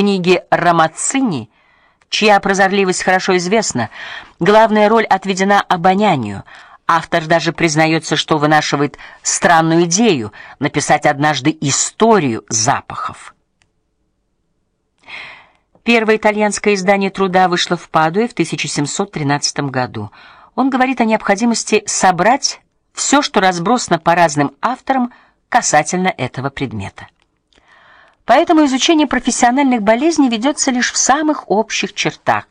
книге Рамаццини, чья прозорливость хорошо известна, главная роль отведена обонянию. Автор даже признается, что вынашивает странную идею написать однажды историю запахов. Первое итальянское издание труда вышло в Падуе в 1713 году. Он говорит о необходимости собрать все, что разбросано по разным авторам касательно этого предмета. Поэтому изучение профессиональных болезней ведется лишь в самых общих чертах.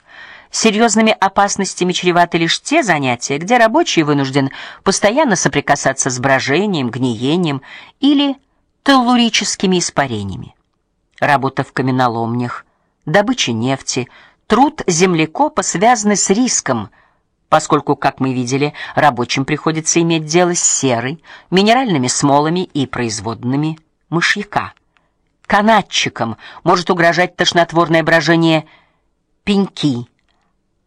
Серьезными опасностями чреваты лишь те занятия, где рабочий вынужден постоянно соприкасаться с брожением, гниением или теллурическими испарениями. Работа в каменоломнях, добыча нефти, труд землекопа связаны с риском – поскольку, как мы видели, рабочим приходится иметь дело с серой, минеральными смолами и производными мышьяка. Канатчикам может угрожать тошнотворное брожение пеньки,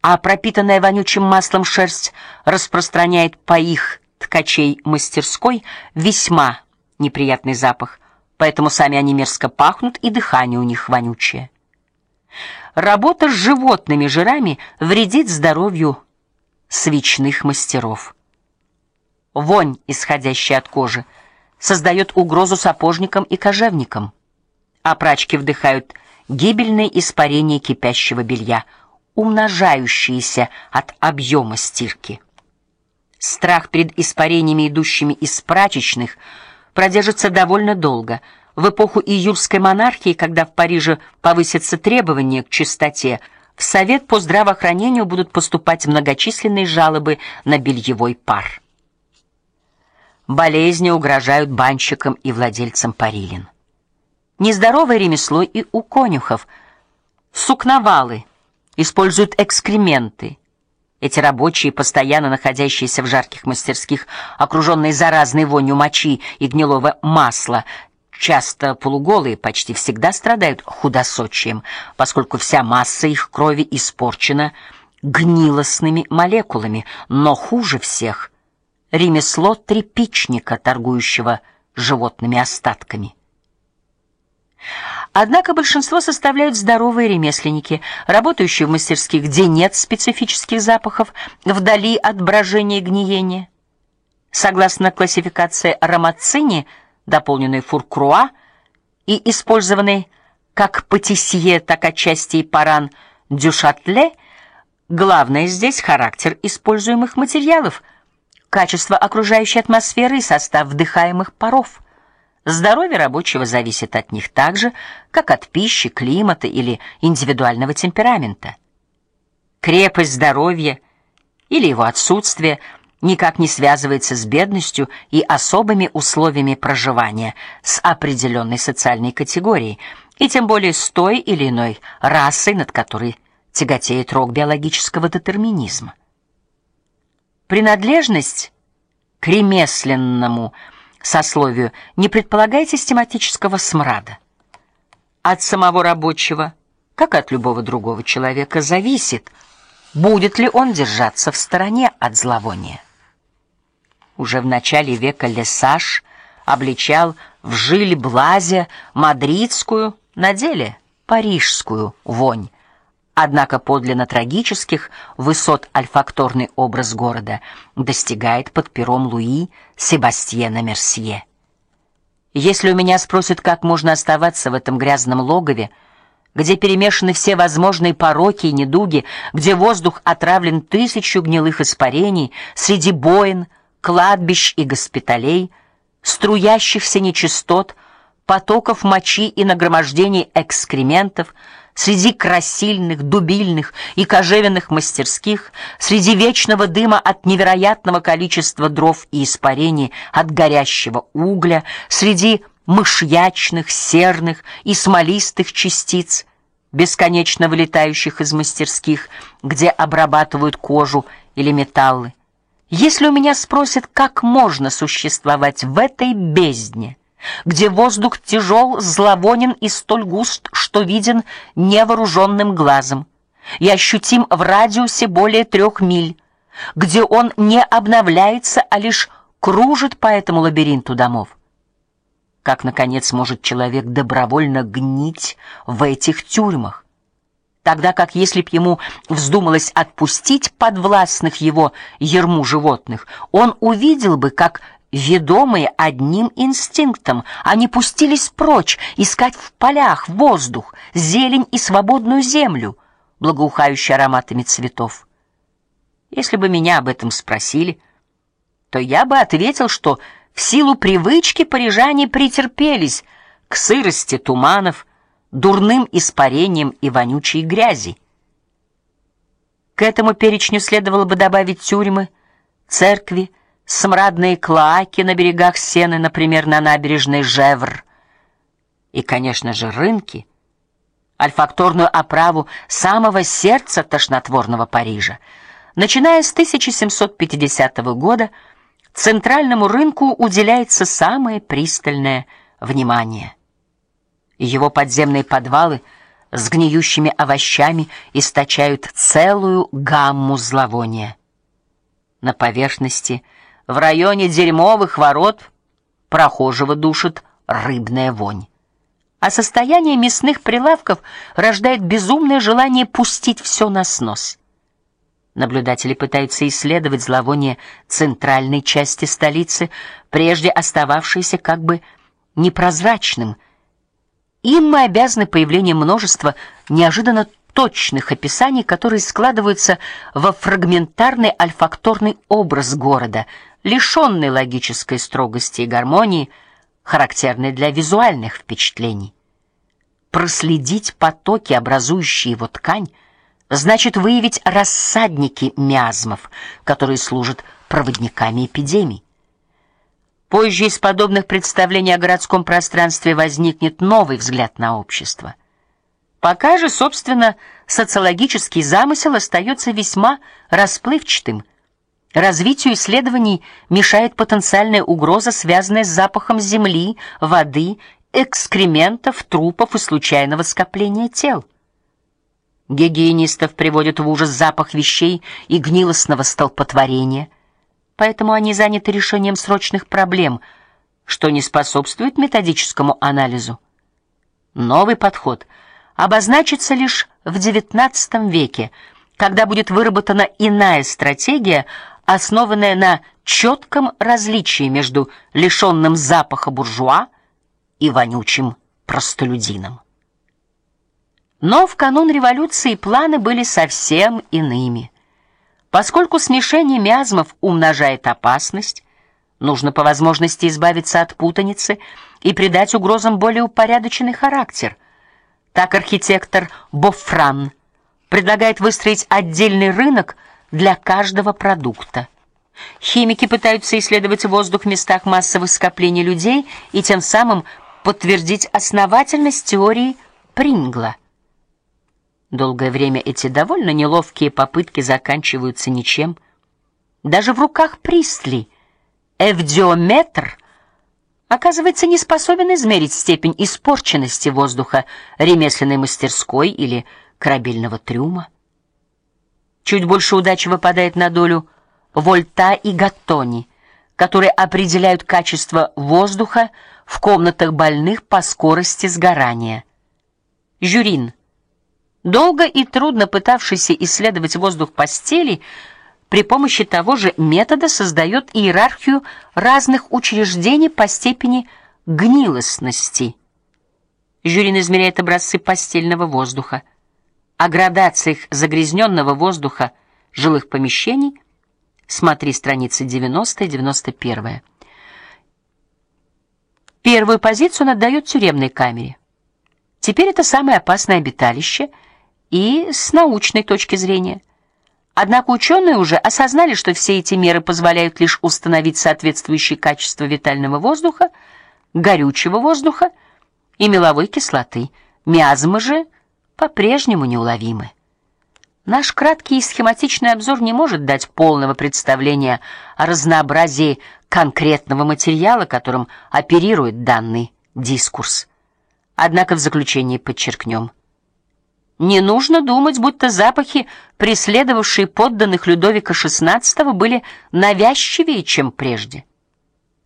а пропитанная вонючим маслом шерсть распространяет по их ткачей мастерской весьма неприятный запах, поэтому сами они мерзко пахнут и дыхание у них вонючее. Работа с животными жирами вредит здоровью свечных мастеров. Вонь, исходящая от кожи, создает угрозу сапожникам и кожевникам. А прачки вдыхают гибельные испарения кипящего белья, умножающиеся от объема стирки. Страх перед испарениями, идущими из прачечных, продержится довольно долго. В эпоху июльской монархии, когда в Париже повысятся требования к чистоте, в Совет по здравоохранению будут поступать многочисленные жалобы на бельевой пар. Болезни угрожают банщикам и владельцам парилин. Нездоровое ремесло и у конюхов. Сукновалы используют экскременты. Эти рабочие, постоянно находящиеся в жарких мастерских, окруженные заразной вонью мочи и гнилого масла, часто полуголые, почти всегда страдают худосочием, поскольку вся масса их крови испорчена гнилостными молекулами, но хуже всех ремесло трепичника, торгующего животными остатками. Однако большинство составляют здоровые ремесленники, работающие в мастерских, где нет специфических запахов, вдали от брожения и гниения. Согласно классификации Рамаццини, дополненный фуркруа и использованный как патиссье, так отчасти и паран дюшатле, главное здесь характер используемых материалов, качество окружающей атмосферы и состав вдыхаемых паров. Здоровье рабочего зависит от них так же, как от пищи, климата или индивидуального темперамента. Крепость здоровья или его отсутствие – никак не связывается с бедностью и особыми условиями проживания с определенной социальной категорией, и тем более с той или иной расой, над которой тяготеет рок биологического детерминизма. Принадлежность к ремесленному сословию не предполагает систематического смрада. От самого рабочего, как от любого другого человека, зависит, будет ли он держаться в стороне от зловония. Уже в начале века Лесаж обличал в жиль блазе мадридскую, на деле парижскую вонь. Однако подлинно трагических высот альфакторный образ города достигает под пером Луи Себастьена Мерсье. Если у меня спросят, как можно оставаться в этом грязном логове, где перемешаны все возможные пороки и недуги, где воздух отравлен тысячу гнилых испарений, среди боин, кладбищ и госпиталей, струящихся нечистот, потоков мочи и нагромождений экскрементов, среди красильных, дубильных и кожевенных мастерских, среди вечного дыма от невероятного количества дров и испарений от горящего угля, среди мышьячных, серных и смолистых частиц, бесконечно вылетающих из мастерских, где обрабатывают кожу или металлы. Если у меня спросят, как можно существовать в этой бездне, где воздух тяжел, зловонен и столь густ, что виден невооруженным глазом, и ощутим в радиусе более трех миль, где он не обновляется, а лишь кружит по этому лабиринту домов. как наконец может человек добровольно гнить в этих тюрьмах? Тогда как если б ему вздумалось отпустить подвластных его ерму животных, он увидел бы, как ведомые одним инстинктом, они пустились прочь искать в полях воздух, зелень и свободную землю, благоухающую ароматами цветов. Если бы меня об этом спросили, то я бы ответил, что в силу привычки парижане претерпелись к сырости туманов, дурным испарениям и вонючей грязи. К этому перечню следовало бы добавить тюрьмы, церкви, смрадные клоаки на берегах Сены, например, на набережной Жевр, и, конечно же, рынки, альфакторную оправу самого сердца тошнотворного Парижа. Начиная с 1750 года центральному рынку уделяется самое пристальное внимание. Его подземные подвалы с гниющими овощами источают целую гамму зловония. На поверхности в районе дерьмовых ворот прохожего душит рыбная вонь. А состояние мясных прилавков рождает безумное желание пустить все на снос. Наблюдатели пытаются исследовать зловоние центральной части столицы, прежде остававшейся как бы непрозрачным. Им мы обязаны появлением множества неожиданно точных описаний, которые складываются во фрагментарный альфакторный образ города, лишенный логической строгости и гармонии, характерный для визуальных впечатлений. Проследить потоки, образующие его ткань, значит выявить рассадники миазмов, которые служат проводниками эпидемий. Позже из подобных представлений о городском пространстве возникнет новый взгляд на общество. Пока же, собственно, социологический замысел остается весьма расплывчатым. Развитию исследований мешает потенциальная угроза, связанная с запахом земли, воды, экскрементов, трупов и случайного скопления тел. Гигиенистов приводит в ужас запах вещей и гнилостного столпотворения, поэтому они заняты решением срочных проблем, что не способствует методическому анализу. Новый подход обозначится лишь в XIX веке, когда будет выработана иная стратегия основанная на четком различии между лишенным запаха буржуа и вонючим простолюдином. Но в канун революции планы были совсем иными. Поскольку смешение миазмов умножает опасность, нужно по возможности избавиться от путаницы и придать угрозам более упорядоченный характер. Так архитектор Бофран предлагает выстроить отдельный рынок для каждого продукта. Химики пытаются исследовать воздух в местах массовых скоплений людей и тем самым подтвердить основательность теории Прингла. Долгое время эти довольно неловкие попытки заканчиваются ничем. Даже в руках Пристли эвдиометр оказывается не способен измерить степень испорченности воздуха ремесленной мастерской или корабельного трюма. Чуть больше удачи выпадает на долю Вольта и Гаттони, которые определяют качество воздуха в комнатах больных по скорости сгорания. Жюрин, долго и трудно пытавшийся исследовать воздух постели, при помощи того же метода создает иерархию разных учреждений по степени гнилостности. Жюрин измеряет образцы постельного воздуха о градациях загрязненного воздуха жилых помещений. Смотри страницы 90 и 91. Первую позицию он отдает тюремной камере. Теперь это самое опасное обиталище и с научной точки зрения. Однако ученые уже осознали, что все эти меры позволяют лишь установить соответствующее качество витального воздуха, горючего воздуха и меловой кислоты. Миазмы же по-прежнему неуловимы. Наш краткий и схематичный обзор не может дать полного представления о разнообразии конкретного материала, которым оперирует данный дискурс. Однако в заключении подчеркнем: не нужно думать, будто запахи, преследовавшие подданных Людовика XVI, были навязчивее, чем прежде.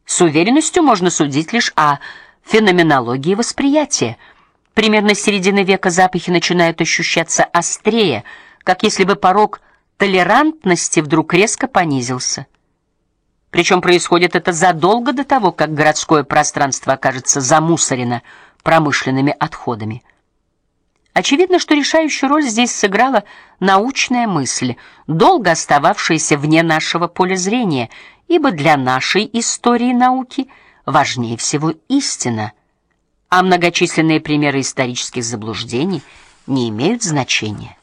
С уверенностью можно судить лишь о феноменологии восприятия. Примерно с середины века запахи начинают ощущаться острее, как если бы порог толерантности вдруг резко понизился. Причем происходит это задолго до того, как городское пространство окажется замусорено промышленными отходами. Очевидно, что решающую роль здесь сыграла научная мысль, долго остававшаяся вне нашего поля зрения, ибо для нашей истории науки важнее всего истина, а многочисленные примеры исторических заблуждений не имеют значения.